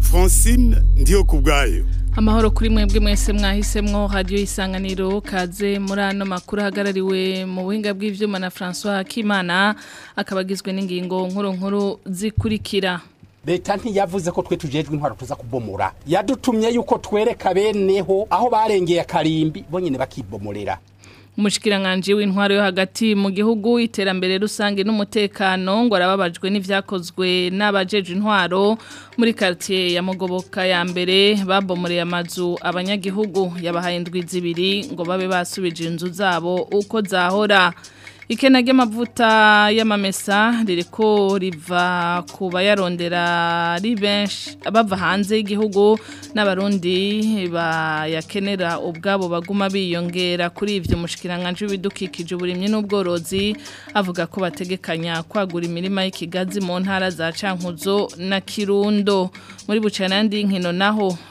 alphonsine ndiyo ku amahoro kuri mwebwe mwese mwahisemwo radiyo isanganiro kaze muri ano makuru ahagarariwe mu buhinga bw'ibyuma na francois Kimana akaba n'ingingo nkuru nkuru zikurikira leta ntiyavuze ko twe tujejwe intwaro tuza kubomora yadutumye yuko twereka beneho aho barengeye akarimbi bonyine bakibomorera umushyikiranganje w'intwaro yo hagati mu gihugu iterambere rusange n'umutekano ngo arababajwe n'ibyakozwe n'abajeje intwaro muri quartier ya Mugoboka ya mbere babomoreye amazu abanyagihugu yabahaye indwi zibiri ngo babe basubije inzu zabo uko zahora ikena ry'amavuta y'amamesa ririko riva ku bayarondera ari abava hanze y'igihugu n'abarundi bayakenera ubwabo baguma biyongera kuri ivyo mushikiranganje w'ibidukikije uburimyi n'ubworozi avuga ko bategekanya kwagura imirima y'ikigazi mu ntara za Cankuzo na Kirundo muri bucana ndi nkino naho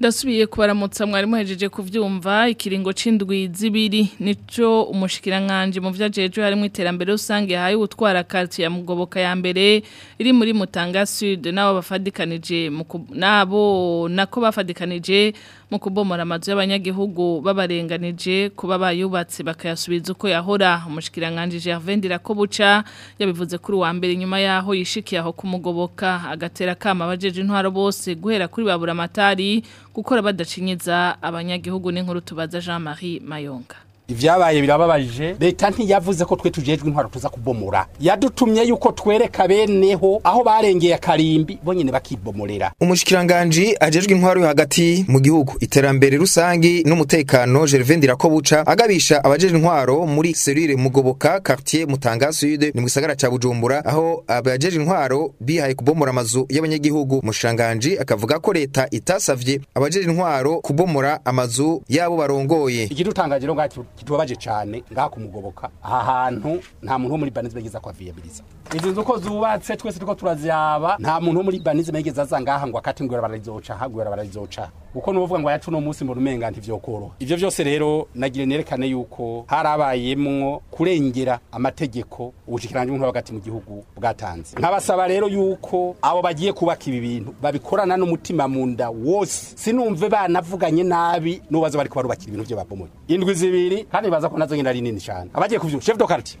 ndasubiye kubaramutsa mwarimu hejeje kubyumva ikiringo c'indwi zibiri nico umushikiranganji mu vyajeje harimo iterambere rusange yahaye utwara carte ya mugoboka ya mbere iri muri Mutanga Sud nabo bafadikanije nabo nako bafadikanije mu kubomora amazu y'abanyagihugu babarenganije kuba bayubatse bakayasubiza uko yahora umushikira umushikiranganji Gervais Ndirakobuca yabivuze kuri wa mbere nyuma yaho yishikiye aho kumugoboka agatera kama abajeje intwaro bose guhera kuri babura matari gukora badacinyiriza abanyagihugu n'inkuru tubaza jean marie mayonga ibyabaye birababaje leta ntiyavuze ko twe tujejwe intwaro tuza kubomora yadutumye yuko twereka beneho aho barengeye akarimbi bonyine bakibomorera umushikiranganje ajejwe intwaro hagati mu gihugu iterambere rusange n'umutekano Gervain Dirakobuca agabisha abajejwe intwaro muri serire mugoboka quartier mutanga sud ni mu gisagara ca Bujumbura aho abajejwe intwaro bihaye kubomora amazu y'abanyagihugu mushanganje akavuga ko leta itasabye abajejwe intwaro kubomora amazu yabo barongoye igitutangajiro ngacyo kitubabaje cyane ngaha kumugoboka aha hantu nta muntu wo muri banizime yigeze akaviyabiliza izi nzu uko zubatse twese turiko turazihaba nta muntu wo muri banizime yigeze aza ngaha ngo akati ngo bararizoca ngo bararizoca kuko nuvuga ngo yacu no munsi mu rumenga ntivyokoroha ivyo vyose rero nagire nerekane yuko harabayemo kurengera amategeko ubushikiranje umuntu hagati mu gihugu bwatanze nkabasaba rero yuko abo bagiye kubaka ibi bintu babikorana n'umutima munda wose sinumve banavuganye nabi nubazo bari kubarubakira ibintu byo babomoye indwi zibiri kandi baza ko nazo nyine ari nini cyane abagiye kubyumva chef de quartier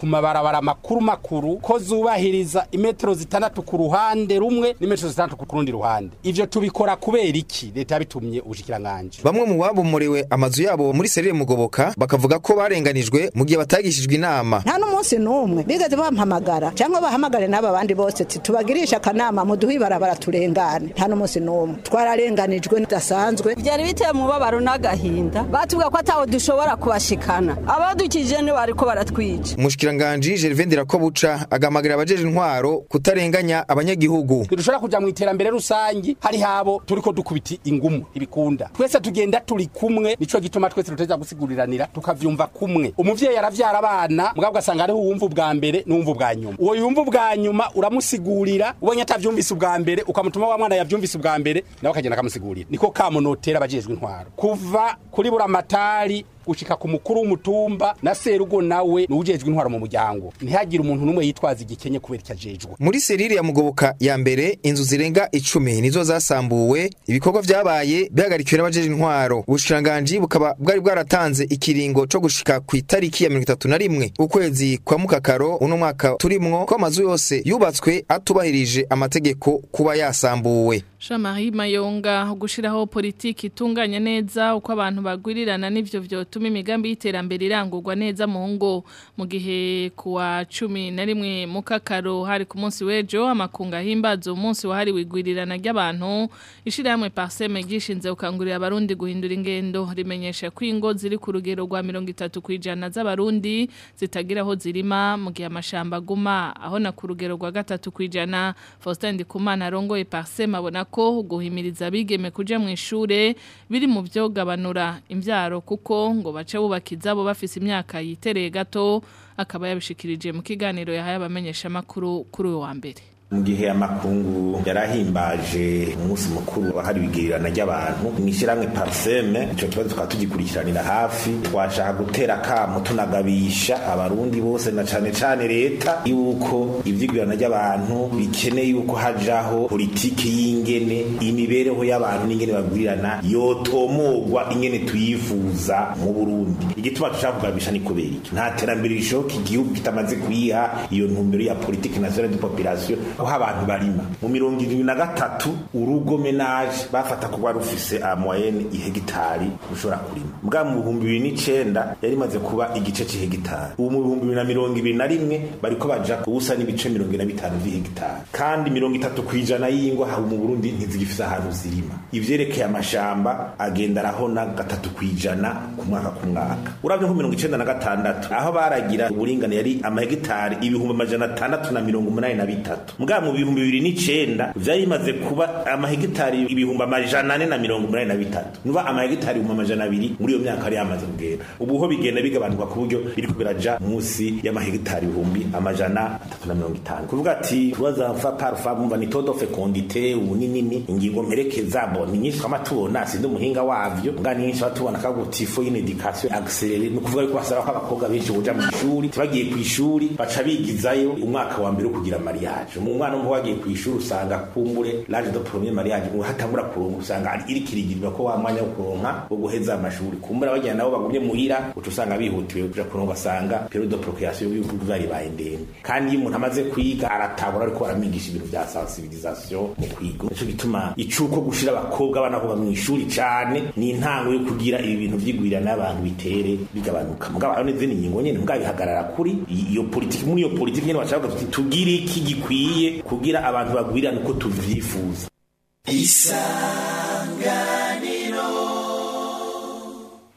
ku mabarabara makuru makuru ko zubahiriza imetero zitandatu ku ruhande rumwe n'imetero zitandatu ku rundi ruhande ivyo tubikora kubera iki leta yabitumye ubushikiranganje bamwe mu babomorewe amazu yabo muri serire mugoboka bakavuga ko barenganijwe mu gihe batagishijwe inama nta n'umunsi n'umwe bigeze bampamagara cyangwa bahamagare n'aba bandi bose tubagirisha akanama muduhe ibarabara turengane nta n'umunsi n'umwe twararenganijwe bidasanzwe byari biteye umubabaro n'agahinda batuvuga ko ataho dushobora kubashikana abadukije ni bariko baratwica mushikiranganje ko buca agamagara abajeje intwaro kutarenganya abanyagihugu ntidushobora kujya mu iterambere rusange hari habo turiko dukubita ingumu ibikunda twese tugenda turi kumwe nico gituma twese tuteza gusiguriranira tukavyumva kumwe umuvyeyi aravyara abana mugabo ugasanga ariho uwumva ubwa mbere n'uwumva ubwa nyuma uwo yumva ubwa nyuma uramusigurira ubonye atavyumvise ubwa mbere ukamutuma wa mwana yavyumvise ubwa mbere nawe akagenda akamusigurira niko kamunotera abajejwe intwaro kuva kuri buramatari gushika ku mukuru w'umutumba na serugo nawe nujejwe intwaro mu muryango ntihagire umuntu numwe yitwaza igikenye kubera icyajejwe muri serire ya mugoboka ya mbere inzu zirenga icumi nizo zasambuwe ibikorwa byabaye bihagarikiwe n'abajeje intwaro ubushikiranganji bukaba bwari bwaratanze ikiringo cyo gushika ku itariki ya na rimwe, ukwezi kwa mukakaro uno mwaka turimwo ko amazu yose yubatswe atubahirije amategeko kuba yasambuwe Shamari Mayonga gushiraho politiki itunganya neza uko abantu bagwirirana n'ivyo vyotuma imigambi y'iterambere irangurwa neza mu ngo mu gihe kuwa 10 na rimwe mu kakaro hari ku munsi wejo amakunga himbazo umunsi wahari wigwirirana ry'abantu ishiramwe parseme gishinze ukangurira abarundi guhindura ingendo rimenyesha ko ingo ziri ku rugero rwa 30 kwijana z'abarundi zitagira aho zirima mu gihe amashamba guma aho na ku rugero rwa 3 kwijana Faustin Ndikumana arongoye parseme abona ko guhimiriza abigeme kuja mu ishure biri mu byo gabanura imbyaro kuko ngo bace bubakiza bo bafise imyaka yitereye gato akaba yabishikirije mu kiganiro yahaye abamenyesha makuru kuri uyu wa mbere mu gihe amakungu yarahimbaje umunsi mukuru wahariwe igirirana ry'abantu mu ishyirahamwe parseme icyo kibazo tukaba tugikurikiranira hafi twashaka gutera akamu tunagabisha abarundi bose na cyane cyane leta yuko iby'igurana ry'abantu bikeneye yuko hajaho politiki y'ingene imibereho y'abantu n'ingene bagurirana yotomogwa ingene tuyifuza mu Burundi igituma dushaka kugabisha ni kubera iki nta terambere rishoboka igihugu kitamaze kuyiha iyo ntumbero ya politiki nationale de population aho abantu barima mu mirongo irindwi na gatatu urugo menaje bafata kuba rufise amoyene ihegitari ushobora kurima bwa mu bihumbi bibiri n'icenda yari imaze kuba igice c'ihegitari ubu mu bihumbi bibiri na mirongo ibiri na rimwe bariko baja kubusa n'ibice mirongo ine na bitanu vy'ihegitari kandi mirongo itatu kw'ijana y'ingo haba mu burundi ntizigifise ahantu zirima ibyerekeye amashamba agenda na gatatu kw'ijana ku mwaka ku mwaka uravye nko mirongo icyenda na gatandatu aho baragira uburingane yari amahegitari ibihumbi amajana atandatu na mirongo umunani na bitatu bwa mu bihumbi bibiri n'icyenda byari bimaze kuba amahegitari ibihumbi amajana ane na mirongo umunani na bitatu nuba amahegitari ibihumbi amajana abiri muri iyo myaka yari yamaze kugenda ubu ho bigenda bigabanuka ku buryo biri ko munsi y'amahegitari ibihumbi amajana atatu na mirongo itanu kuvuga ati tubaza mfa parufa mva ni todo fekondite ubuninini ingingo mperekeza bo ni nyinshi twama tubona sindi umuhinga wavyo nga ni nyinshi tubona kagutifo y'inedikasiyo agserere ni ukuvuga yuko basaba ko abakobwa benshi buja mu ishuri tibagiye ku ishuri baca bigizayo umwaka wa mbere wo kugira mariyaje. umwana umva wagiye ku ishuri usanga kumbure laje do premier mariage ngo hatangura kuronka usanga ari irikirigirwa ko wa mwanya wo kuronka wo guheza amashuri kumbura abajyana nabo bagumye muhira uca usanga bihutiwe kuja kuronka basanga periode de procréation y'ibihugu baribaye ndende kandi iyo umuntu amaze kwiga aratabura ariko aramigisha ibintu vya sensibilisation mu kwiga nico gituma icuko gushira abakobwa abana kuva mu ishuri cane ni intango yo kugira ibi bintu vyigwira n'abantu bitere bigabanuka mugabo hariho n'izindi nyingo nyene mugabihagarara kuri iyo politiki muri iyo politiki nyene bashaka tugira iki gikwiye kugira abantu bagwirane uko tubyifuza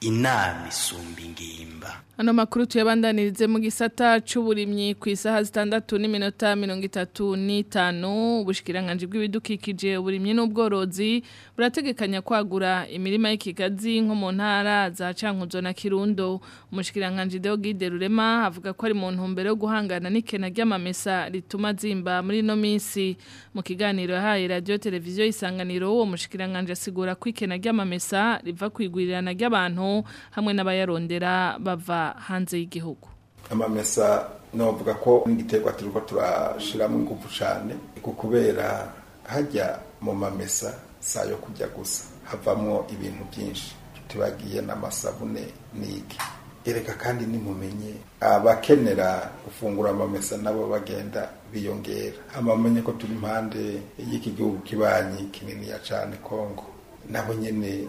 inama isumba ingimba ano makuru tuyabandanirize mu gisata cy'uburimyi ku isaha zitandatu n'iminota mirongo itatu n'itanu ubushikiranganje bw'ibidukikije uburimyi n'ubworozi burategekanya kwagura imirima y'ikigazi nko mu ntara za cankuzo na kirundo umushikiranganje deogide rurema avuga ko ari mu ntumbero yo guhangana n'ikena ry'amamesa rituma zimba muri ino minsi mu kiganiro yahaye radiyo televiziyo isanganiro uwo mushikiranganje asigura ko ikena ry'amamesa riva ku igurirana ry'abantu hamwe n'abayarondera bava hanze y'igihugu amamesa navuga ko n'igiterwa turiko turashiramo ingufu cyane kubera hajya mu mamesa si yo kujya gusa havamo ibintu byinshi tutibagiye n'amasabune n'iki ereka kandi nimumenye abakenera gufungura amamesa nabo bagenda biyongera amamenye ko turi impande y'iki gihugu kibanyi ya cyane kongo nabo nyine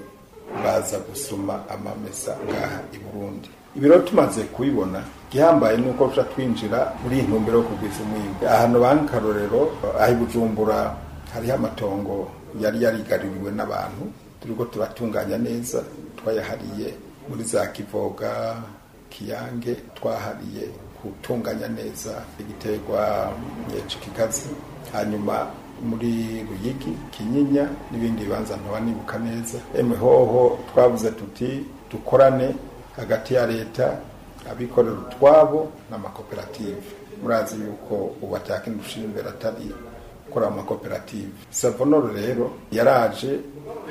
baza gusuma amamesa ngaha i burundi ibiro tumaze kubibona igihambaye ni uko twinjira muri intumbero yo kugwiza umwimbu ahantu banki karorero aho i hariho amatongo yari yarigaruriwe n'abantu turiko tubatunganya neza twayahariye muri za kivoga kiyange twahariye gutunganya neza igiterwa kikazi hanyuma muri Ruyigi Kinyinya n'ibindi bibanza ntaba nibuka neza emwe hoho twavuze tuti dukorane hagati ya leta abikorera utwabo n'amakoperative murazi yuko ubu atakindi imbere atari gukora amakoperative savonoro rero yaraje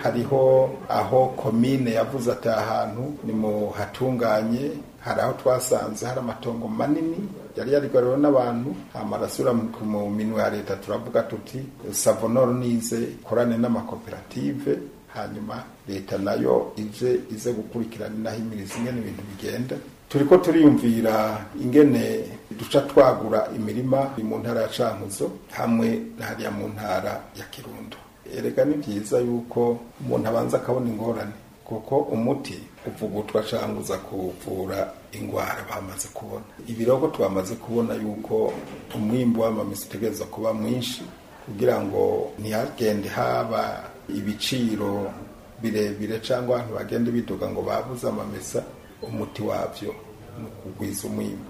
hariho aho komine yavuze ati ahantu ni mu hatunganye hari aho twasanze hari amatongo manini yari yarikorewe n'abantu amarasura mu minwe ya leta turavuga tuti savonoro nize ikorane n'amakoperative hanyuma leta nayo ije ize gukurikirana inahimiriza ingene ibintu bigenda turiko turiyumvira ingene duca twagura imirima mu ntara ya cankuzo hamwe hariya mu ntara ya kirundo erega ni byiza yuko umuntu abanza akabona ingorane kuko umuti uvugutwa canke uza kuvura indwara bamaze kubona ibiroko twamaze kubona yuko umwimbu w'amamesa utegereza kuba mwinshi kugira ngo ntihagende haba ibiciro birebire cyangwa abantu bagende biduka ngo babuze amamesa umuti wabyo ni ukugwiza umwimbu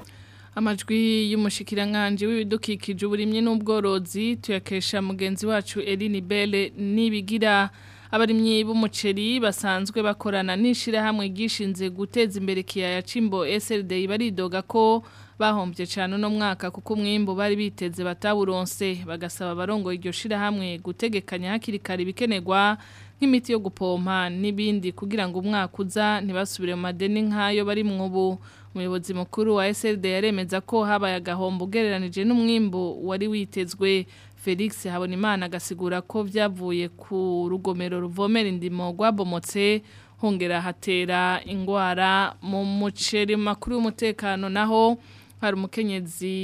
amajwi y'umushikiranganji w'ibidukikije uburimyi n'ubworozi tuyakesha mugenzi wacu Eline Belle nibigira abarimyi b'umuceri basanzwe bakorana n'ishyirahamwe ryishinze guteza imbere ya cimbo SLD baridoga ko bahombye cyane uno mwaka kuko umwimbo bari biteze batawuronse bagasaba barongo iryo shirahamwe gutegekanya hakiri kare ibikenerwa nk'imiti yo gupompa n'ibindi kugira ngo umwaka uza ntibasubire mu madeni nk'ayo bari ubu umuyobozi mukuru wa SLD yaremeza ko habaye agahombo ugereranije n'umwimbo wari witezwe felix habonimana agasigura ko byavuye ku rugomero ruvomera indimo rwabomotse hongera hatera indwara mu muceri makuru y'umutekano naho hari umukenyezi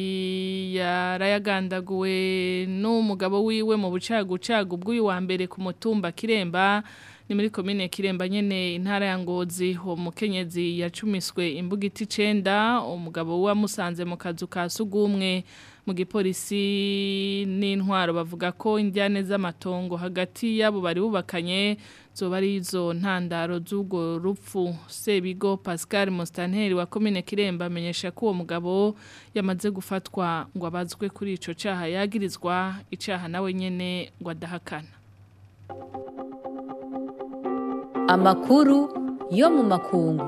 yarayagandaguwe n'umugabo wiwe mu bucagucagu bw'uyu wa mbere ku mutumba kiremba ni muri komine kiremba nyene intara ya ngozi uwo mukenyezi yacumiswe imbugiti icenda umugabo wamusanze mu kazu ka sugumwe mu gipolisi n'intwaro bavuga ko indyane z'amatongo hagati y'abo bari bubakanye zoba ari izo ntandaro z'ubwo rupfu sebigo pascal mustanteri wa komine kiremba amenyesha ko uwo mugabo yamaze gufatwa ngo abazwe kuri ico caha yagirizwa icaha nawe nyene ngo adahakana amakuru yo mu makungu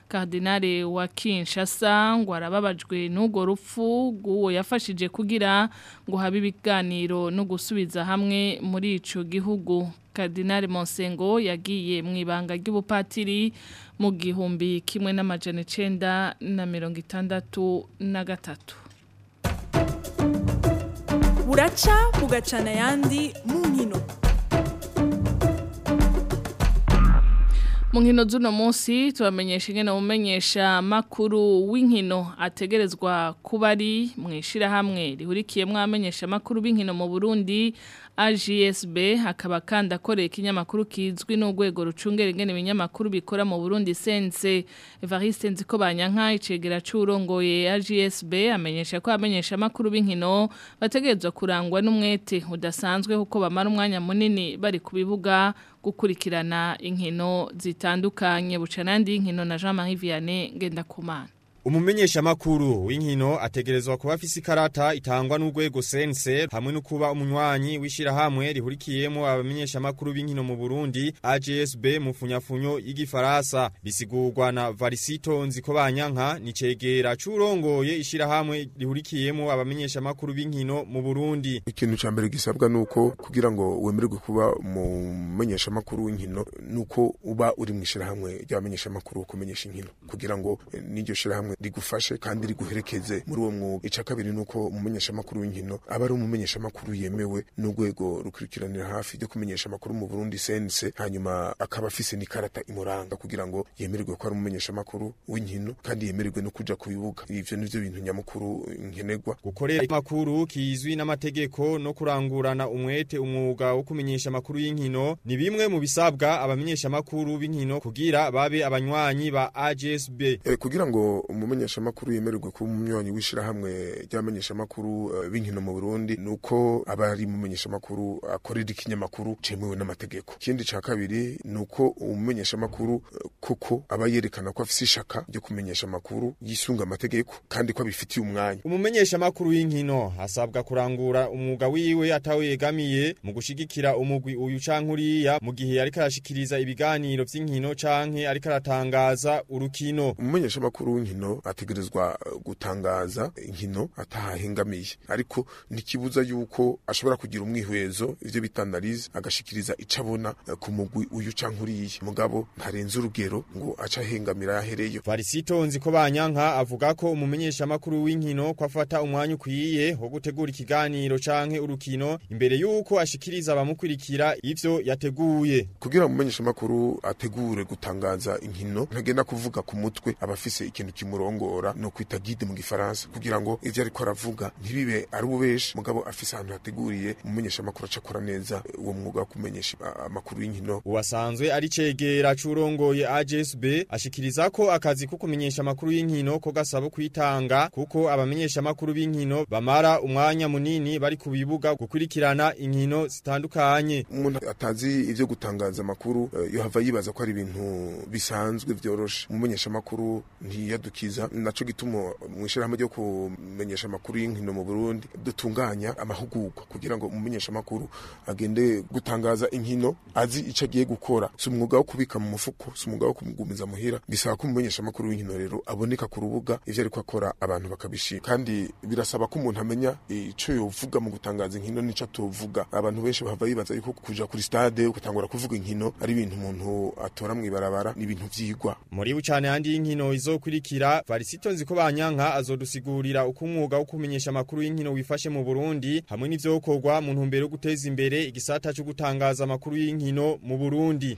Cardinal wa Kinshasa ngo arababajwe n'ugo rupfu guwo yafashije kugira ngo habe ibiganiro no gusubiza hamwe muri ico gihugu Cardinal Monsengo yagiye mu ibanga ry'ubupatiri mu gihumbi kimwe n'amajana 9 na 63 Buraca bugacana yandi mu nkino mu z'uno munsi turamenyesha ingene umumenyesha makuru w'inkino ategerezwa kuba ari mu ishyirahamwe rihurikiyemo amenyesha makuru b'inkino mu Burundi AGSB hakaba kandi akoreye ikinyamakuru kizwi n'urwego rucungere ingene ibinyamakuru bikora mu Burundi sense Evariste Nziko banyanka icegera curongoye AGSB amenyesha ko amenyesha makuru b'inkino bategezwe kurangwa n'umwete udasanzwe kuko bamara umwanya munini bari kubibuga gukurikirana inkino zitandukanye bucanandi inkino na Jean Marie Vianney ngenda kumana umumenyesha makuru w'inkino ategerezwa kuba afise ikarata itangwa n'urwego sense hamwe no kuba umunywanyi w'ishirahamwe rihurikiyemo abamenyesha makuru b'inkino mu Burundi AGSB mu funyafunyo y'igifaransa bisigurwa na Varisito Nzikobanyanka ni cegera curongoye ishirahamwe rihurikiyemo abamenyesha makuru b'inkino mu Burundi ikintu ca mbere gisabwa nuko kugira ngo wemererwe kuba umumenyesha makuru w'inkino nuko uba uri mwishirahamwe ry'abamenyesha makuru kumenyesha inkino kugira ngo n'iryo shirahamwe rigufashe kandi riguherekeze muri uwo mwuga icya kabiri ni uko umumenyeshamakuru w'inkino aba ari umumenyeshamakuru yemewe n'urwego rukurikiranira hafi ryo kumenyesha amakuru mu Burundi sense hanyuma akaba afise n'ikarata imuranga kugira ngo yemererwe ko ari umumenyeshamakuru w'inkino kandi yemererwe no kujya ku bibuga ivyo nivyo bintu nyamukuru nkenerwa gukorera makuru kizwi n'amategeko no kurangurana umwete umwuga wo kumenyesha amakuru y'inkino ni bimwe mu bisabwa abamenyesha amakuru b'inkino kugira babe abanywanyi ba AJSB eh, kugira ngo umumenyeshamakuru yemererwa kuba umunywanyi w'ishyirahamwe ry'abamenyeshamakuru eh, b'inkino mu burundi ni uko aba ari umumenyeshamakuru akorera ikinyamakuru cyemewe n'amategeko ikindi cya kabiri ni uko umumenyeshamakuru eh, kuko aba yerekana ko afite ishaka ryo kumenyesha amakuru yisunga amategeko kandi ko abifitiye umwanya umumenyeshamakuru w'inkino asabwa kurangura umwuga wiwe atawe yegamiye mu gushyigikira umugwi uyu canke uriya mu gihe ariko arashikiriza ibiganiro by'inkino canke ariko aratangaza urukino umumenyeshamakuru w'inkino byaro ategerezwa eh, gutangaza inkino atahahengamiye ariko ntikibuza yuko ashobora kugira umwihwezo ibyo bita analize agashikiriza ico abona eh, ku mugwi uyu canke uriya mugabo ntarenze urugero ngo aca ahengamira yahereyo Varisito nziko banyanka avuga ko umumenyeshamakuru w'inkino ko afata umwanya ukwiye wo gutegura ikiganiro canke urukino imbere yuko ashikiriza abamukurikira ibyo yateguye kugira umumenyesha ategure gutangaza inkino ntagenda kuvuga ku mutwe abafise ikintu kimuro kurongora no kwita gide mu gifaransa kugira ngo ibyo ariko aravuga ntibibe ari ububeshi mugabo afise ahantu hateguriye umumenyesha amakuru acakora neza uwo mwuga wo kumenyesha amakuru y'inkino uwasanzwe ari cegera curongoye AJSB ashikiriza ko akazi ko kumenyesha amakuru y'inkino ko gasaba kwitanga kuko abamenyeshamakuru amakuru b'inkino bamara umwanya munini bari ku bibuga gukurikirana inkino zitandukanye umuntu atazi ivyo gutangaza amakuru eh, yohava yibaza ko ari ibintu bisanzwe vyoroshe umumenyesha amakuru gukurikiza naco gituma mu ishyirahamwe ryo kumenyesha amakuru y'inkino mu Burundi dutunganya amahugurwa kugira ngo umumenyesha agende gutangaza inkino azi icyo agiye gukora si umwuga wo kubika mu mufuko si umwuga wo kumugumiza muhira bisaba ko umumenyesha amakuru w'inkino rero aboneka ku rubuga ivyo ariko akora abantu bakabishima kandi birasaba ko umuntu amenya icyo yovuga mu gutangaza inkino nico atovuga abantu benshi bava bibaza yuko kuja kuri stade ukatangura kuvuga inkino ari ibintu umuntu atora ibarabara ni ibintu vyigwa muri bucane handi y'inkino izokurikira Bubanza Varisito nziko banyanka azodusigurira uko umwuga wo kumenyesha amakuru y'inkino wifashe mu Burundi hamwe n'ivyokorwa mu ntumbero yo guteza imbere igisata cyo gutangaza amakuru y'inkino mu Burundi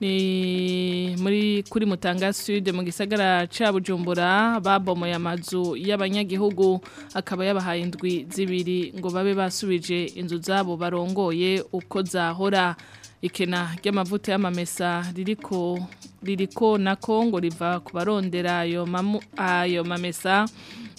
ni muri kuri mutanga sud mu gisagara cya bujumbura babomoye amazu y'abanyagihugu akaba yabahaye indwi zibiri ngo babe basubije inzu zabo barongoye uko zahora ikena ry'amavuta y'amamesa ririko na kongo riva ku barondera ayo mamesa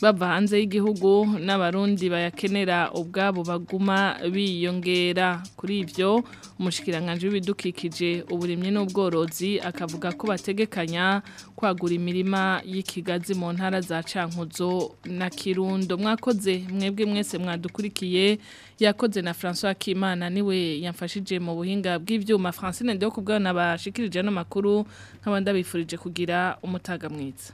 bava hanze y'igihugu n'abarundi bayakenera ubwabo baguma biyongera kuri ibyo umushyikiranganje w'ibidukikije uburimye n'ubworozi akavuga ko bategekanya kwagura imirima y'ikigazi mu ntara za cankuzo na kirundo mwakoze mwebwe mwese mwadukurikiye yakoze na François kimana niwe yamfashije mu buhinga bw'ibyuma francine ndeho kubwabona bashikirije ano makuru nk'abandi bifurije kugira umutaga mwiza